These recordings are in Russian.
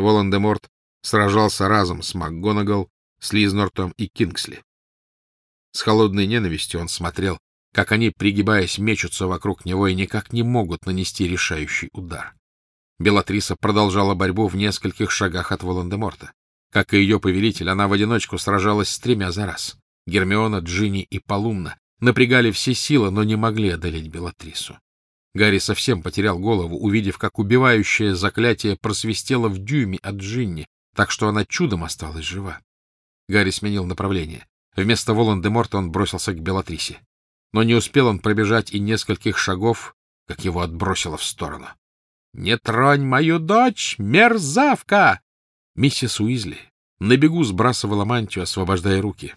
Волан-де-Морт сражался разом с МакГонагал, Слизнортом и Кингсли. С холодной ненавистью он смотрел, как они, пригибаясь, мечутся вокруг него и никак не могут нанести решающий удар. Белатриса продолжала борьбу в нескольких шагах от Волан-де-Морта. Как и ее повелитель, она в одиночку сражалась с тремя за раз. Гермиона, Джинни и Полумна напрягали все силы, но не могли одолеть Белатрису. Гарри совсем потерял голову, увидев, как убивающее заклятие просвистело в дюйме от Джинни, так что она чудом осталась жива. Гарри сменил направление. Вместо Волан-де-Морта он бросился к Белатрисе. Но не успел он пробежать и нескольких шагов, как его отбросило в сторону. — Не тронь мою дочь, мерзавка! Миссис Уизли на бегу сбрасывала мантию, освобождая руки.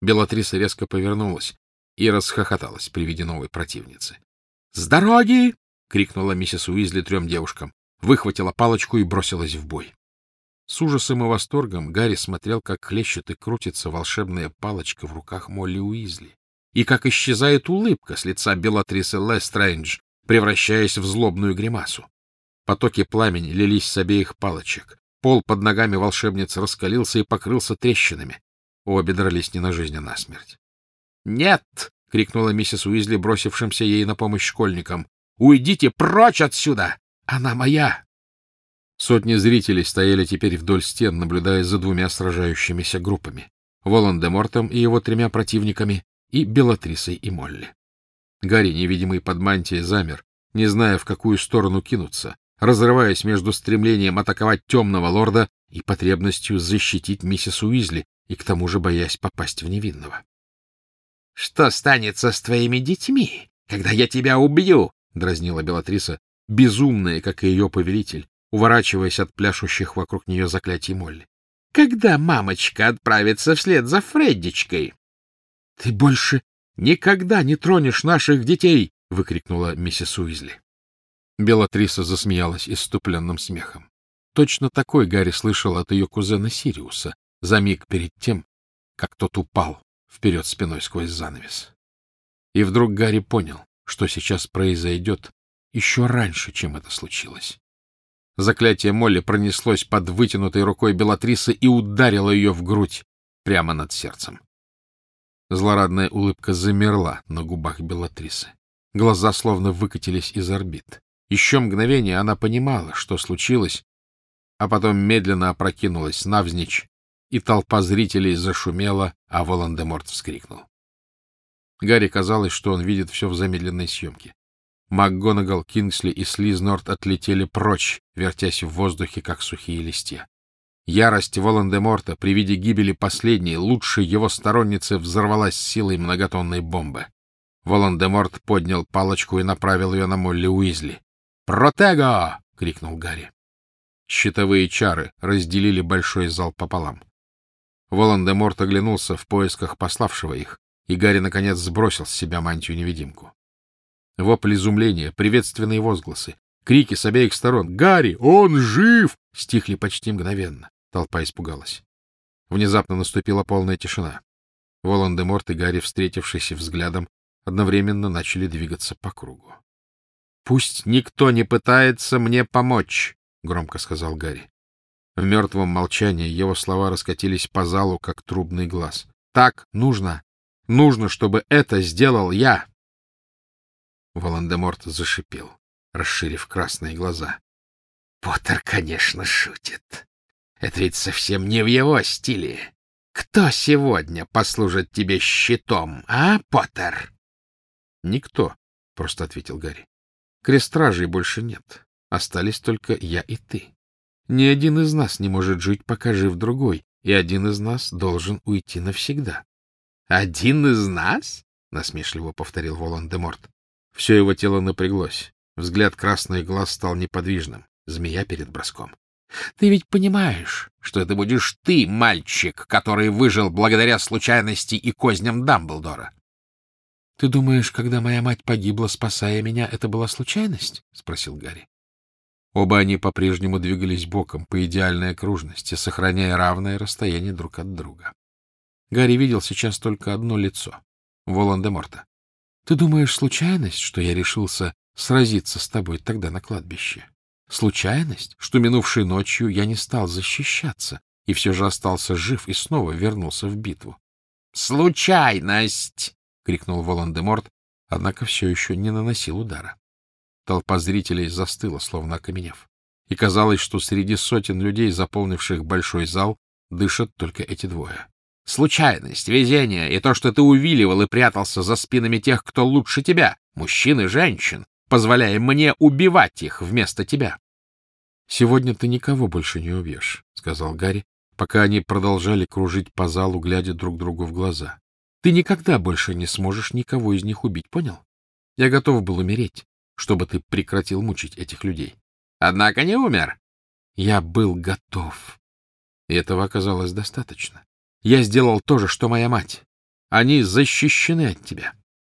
Белатриса резко повернулась и расхохоталась при виде новой противницы. — С дороги! — крикнула миссис Уизли трем девушкам, выхватила палочку и бросилась в бой. С ужасом и восторгом Гарри смотрел, как хлещет и крутится волшебная палочка в руках Молли Уизли, и как исчезает улыбка с лица Белатрисы Лестрейндж, превращаясь в злобную гримасу. Потоки пламени лились с обеих палочек. Пол под ногами волшебницы раскалился и покрылся трещинами. Обе дрались не на жизнь, а на смерть. «Нет!» — крикнула миссис Уизли, бросившимся ей на помощь школьникам. «Уйдите прочь отсюда! Она моя!» Сотни зрителей стояли теперь вдоль стен, наблюдая за двумя сражающимися группами — Волан-де-Мортом и его тремя противниками и Белатрисой и Молли. Гарри, невидимый под мантией, замер, не зная, в какую сторону кинуться, разрываясь между стремлением атаковать темного лорда и потребностью защитить миссис Уизли, и к тому же боясь попасть в невинного. — Что станется с твоими детьми, когда я тебя убью? — дразнила Белатриса, безумная, как и ее повелитель, уворачиваясь от пляшущих вокруг нее заклятий Молли. — Когда мамочка отправится вслед за Фреддичкой? — Ты больше никогда не тронешь наших детей! — выкрикнула миссис Уизли. Белатриса засмеялась иступленным смехом. Точно такой Гарри слышал от ее кузена Сириуса за миг перед тем, как тот упал вперед спиной сквозь занавес. И вдруг Гарри понял, что сейчас произойдет еще раньше, чем это случилось. Заклятие Молли пронеслось под вытянутой рукой Белатрисы и ударило ее в грудь прямо над сердцем. Злорадная улыбка замерла на губах Белатрисы. Глаза словно выкатились из орбит. Еще мгновение она понимала, что случилось, а потом медленно опрокинулась навзничь, и толпа зрителей зашумела, а Волан-де-Морт вскрикнул. Гарри казалось, что он видит все в замедленной съемке. МакГонагал, Кингсли и Слизнорт отлетели прочь, вертясь в воздухе, как сухие листья. Ярость Волан-де-Морта при виде гибели последней, лучшей его сторонницы, взорвалась силой многотонной бомбы. Волан-де-Морт поднял палочку и направил ее на Молли Уизли. «Протего!» — крикнул Гарри. Щитовые чары разделили большой зал пополам. Волан-де-Морт оглянулся в поисках пославшего их, и Гарри, наконец, сбросил с себя мантию-невидимку. Вопль изумления, приветственные возгласы, крики с обеих сторон «Гарри! Он жив!» стихли почти мгновенно. Толпа испугалась. Внезапно наступила полная тишина. Волан-де-Морт и Гарри, встретившись взглядом, одновременно начали двигаться по кругу. — Пусть никто не пытается мне помочь, — громко сказал Гарри. В мертвом молчании его слова раскатились по залу, как трубный глаз. «Так нужно! Нужно, чтобы это сделал я!» Волан-де-Морт зашипел, расширив красные глаза. «Поттер, конечно, шутит. Это ведь совсем не в его стиле. Кто сегодня послужит тебе щитом, а, Поттер?» «Никто», — просто ответил Гарри. «Крестражей больше нет. Остались только я и ты. Ни один из нас не может жить, пока жив другой, и один из нас должен уйти навсегда. — Один из нас? — насмешливо повторил Волан-де-Морт. Все его тело напряглось. Взгляд красных глаз стал неподвижным. Змея перед броском. — Ты ведь понимаешь, что это будешь ты, мальчик, который выжил благодаря случайности и козням Дамблдора? — Ты думаешь, когда моя мать погибла, спасая меня, это была случайность? — спросил Гарри. Оба они по-прежнему двигались боком по идеальной окружности, сохраняя равное расстояние друг от друга. Гарри видел сейчас только одно лицо — Волан-де-Морта. — Ты думаешь, случайность, что я решился сразиться с тобой тогда на кладбище? Случайность, что минувшей ночью я не стал защищаться и все же остался жив и снова вернулся в битву. — Случайность! — крикнул Волан-де-Морт, однако все еще не наносил удара. Толпа зрителей застыла, словно окаменев. И казалось, что среди сотен людей, заполнивших большой зал, дышат только эти двое. Случайность, везение и то, что ты увиливал и прятался за спинами тех, кто лучше тебя, мужчин и женщин, позволяя мне убивать их вместо тебя. — Сегодня ты никого больше не убьешь, — сказал Гарри, пока они продолжали кружить по залу, глядя друг другу в глаза. — Ты никогда больше не сможешь никого из них убить, понял? Я готов был умереть, чтобы ты прекратил мучить этих людей. — Однако не умер. Я был готов. И этого оказалось достаточно. Я сделал то же, что моя мать. Они защищены от тебя.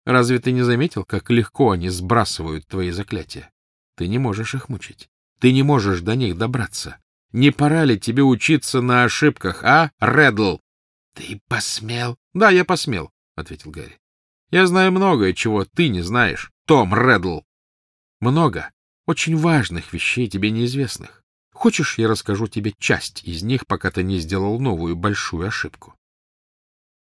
Разве ты не заметил, как легко они сбрасывают твои заклятия? Ты не можешь их мучить. Ты не можешь до них добраться. Не пора ли тебе учиться на ошибках, а, Реддл? — Ты посмел? — Да, я посмел, — ответил Гарри. — Я знаю многое, чего ты не знаешь, Том Реддл. Много очень важных вещей тебе неизвестных. Хочешь, я расскажу тебе часть из них, пока ты не сделал новую большую ошибку?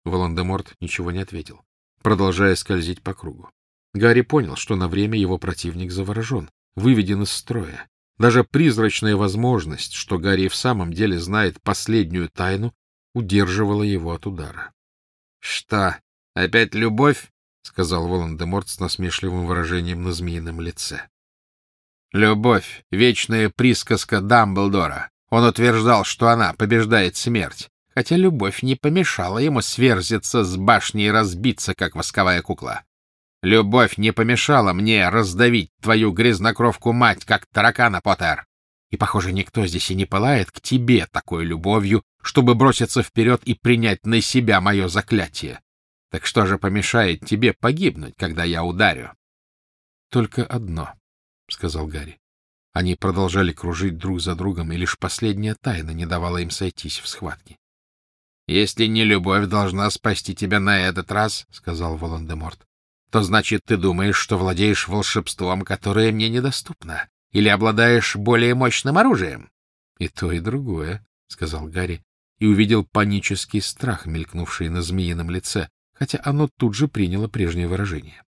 Волан-де-Морт ничего не ответил, продолжая скользить по кругу. Гарри понял, что на время его противник заворожен, выведен из строя. Даже призрачная возможность, что Гарри в самом деле знает последнюю тайну, удерживала его от удара. — Что, опять любовь? — сказал Волан-де-Морт с насмешливым выражением на змеином лице. Любовь — вечная присказка Дамблдора. Он утверждал, что она побеждает смерть, хотя любовь не помешала ему сверзиться с башни и разбиться, как восковая кукла. Любовь не помешала мне раздавить твою грязнокровку мать, как таракана, Поттер. И, похоже, никто здесь и не пылает к тебе такой любовью, чтобы броситься вперед и принять на себя мое заклятие. Так что же помешает тебе погибнуть, когда я ударю? Только одно — сказал Гарри. Они продолжали кружить друг за другом, и лишь последняя тайна не давала им сойтись в схватке. — Если не любовь должна спасти тебя на этот раз, — сказал Волан-де-Морт, — то значит, ты думаешь, что владеешь волшебством, которое мне недоступно, или обладаешь более мощным оружием? — И то, и другое, — сказал Гарри, и увидел панический страх, мелькнувший на змеином лице, хотя оно тут же приняло прежнее выражение.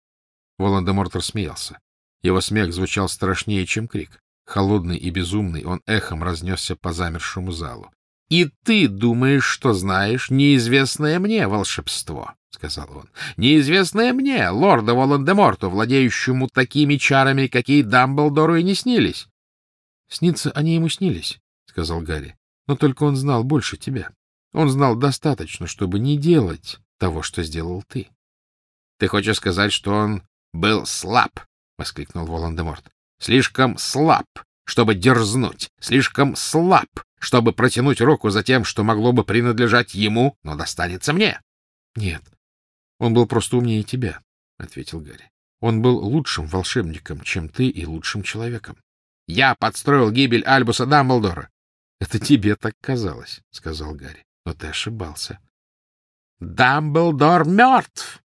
Волан-де-Морт рассмеялся. Его смех звучал страшнее, чем крик. Холодный и безумный, он эхом разнесся по замершему залу. — И ты думаешь, что знаешь неизвестное мне волшебство, — сказал он. — Неизвестное мне, лорда Волан-де-Морту, владеющему такими чарами, какие Дамблдору и не снились. — Снится они ему снились, — сказал Гарри. — Но только он знал больше тебя. Он знал достаточно, чтобы не делать того, что сделал ты. — Ты хочешь сказать, что он был слаб? Воскликнул Волан-де-Морт. — Слишком слаб, чтобы дерзнуть, слишком слаб, чтобы протянуть руку за тем, что могло бы принадлежать ему, но достанется мне. — Нет, он был просто умнее тебя, — ответил Гарри. — Он был лучшим волшебником, чем ты, и лучшим человеком. — Я подстроил гибель Альбуса Дамблдора. — Это тебе так казалось, — сказал Гарри, — но ты ошибался. — Дамблдор мертв!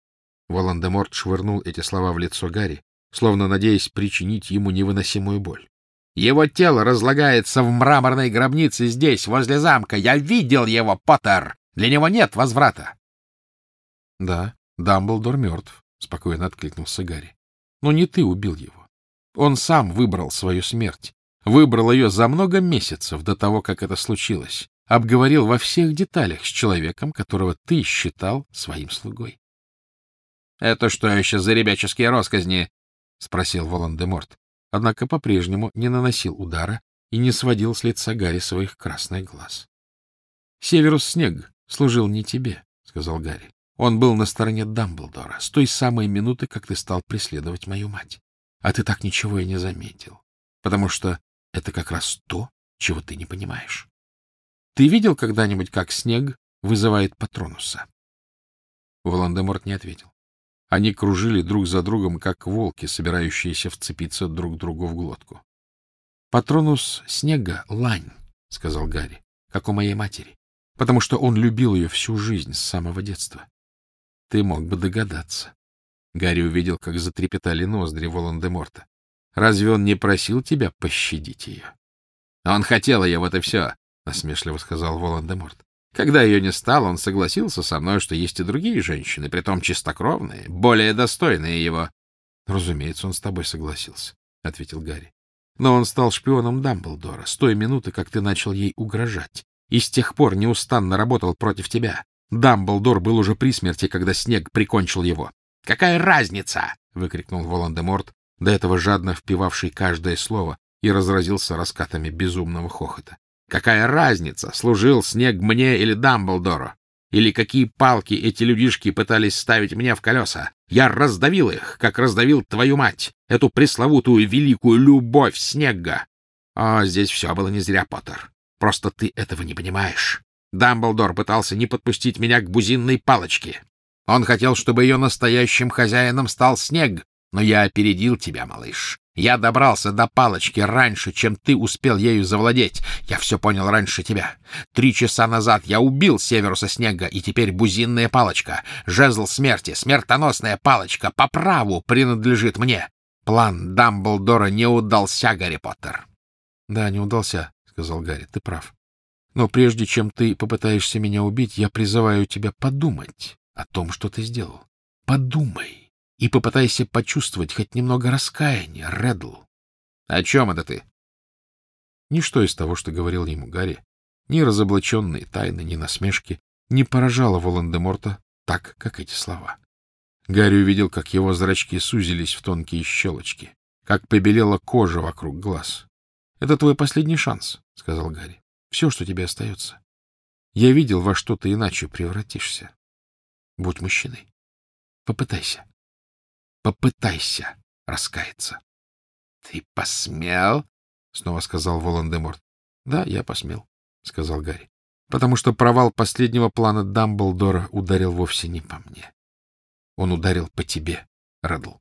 Волан-де-Морт швырнул эти слова в лицо Гарри, словно надеясь причинить ему невыносимую боль. Его тело разлагается в мраморной гробнице здесь, возле замка. Я видел его, Поттер! Для него нет возврата. — Да, Дамблдор мертв, — спокойно откликнулся Гарри. — Но не ты убил его. Он сам выбрал свою смерть. Выбрал ее за много месяцев до того, как это случилось. Обговорил во всех деталях с человеком, которого ты считал своим слугой. — Это что еще за ребяческие росказни? — спросил Волан-де-Морт, однако по-прежнему не наносил удара и не сводил с лица Гарри своих красных глаз. — Северус Снег служил не тебе, — сказал Гарри. Он был на стороне Дамблдора с той самой минуты, как ты стал преследовать мою мать. А ты так ничего и не заметил, потому что это как раз то, чего ты не понимаешь. Ты видел когда-нибудь, как снег вызывает Патронуса? Волан-де-Морт не ответил. Они кружили друг за другом, как волки, собирающиеся вцепиться друг другу в глотку. — Патронус снега — лань, — сказал Гарри, — как у моей матери, потому что он любил ее всю жизнь с самого детства. Ты мог бы догадаться. Гарри увидел, как затрепетали ноздри Волан-де-Морта. Разве он не просил тебя пощадить ее? — Он хотел ее, вот и все, — насмешливо сказал Волан-де-Морт. Когда ее не стало, он согласился со мной, что есть и другие женщины, притом чистокровные, более достойные его. — Разумеется, он с тобой согласился, — ответил Гарри. — Но он стал шпионом Дамблдора с той минуты, как ты начал ей угрожать, и с тех пор неустанно работал против тебя. Дамблдор был уже при смерти, когда снег прикончил его. — Какая разница? — выкрикнул Волан-де-Морт, до этого жадно впивавший каждое слово, и разразился раскатами безумного хохота. Какая разница, служил снег мне или Дамблдору? Или какие палки эти людишки пытались ставить мне в колеса? Я раздавил их, как раздавил твою мать, эту пресловутую великую любовь снега. О, здесь все было не зря, Поттер. Просто ты этого не понимаешь. Дамблдор пытался не подпустить меня к бузинной палочке. Он хотел, чтобы ее настоящим хозяином стал снег, но я опередил тебя, малыш. Я добрался до палочки раньше, чем ты успел ею завладеть. Я все понял раньше тебя. Три часа назад я убил Северуса Снега, и теперь бузинная палочка, жезл смерти, смертоносная палочка по праву принадлежит мне. План Дамблдора не удался, Гарри Поттер. — Да, не удался, — сказал Гарри, — ты прав. Но прежде чем ты попытаешься меня убить, я призываю тебя подумать о том, что ты сделал. Подумай и попытайся почувствовать хоть немного раскаяния, Реддл. — О чем это ты? Ничто из того, что говорил ему Гарри, ни разоблаченные тайны, ни насмешки, не поражало Волан-де-Морта так, как эти слова. Гарри увидел, как его зрачки сузились в тонкие щелочки, как побелела кожа вокруг глаз. — Это твой последний шанс, — сказал Гарри. — Все, что тебе остается. Я видел, во что ты иначе превратишься. Будь мужчиной. Попытайся. Попытайся раскаяться. — Ты посмел? — снова сказал Волан-де-Морт. — Да, я посмел, — сказал Гарри. — Потому что провал последнего плана Дамблдора ударил вовсе не по мне. Он ударил по тебе, Реддл.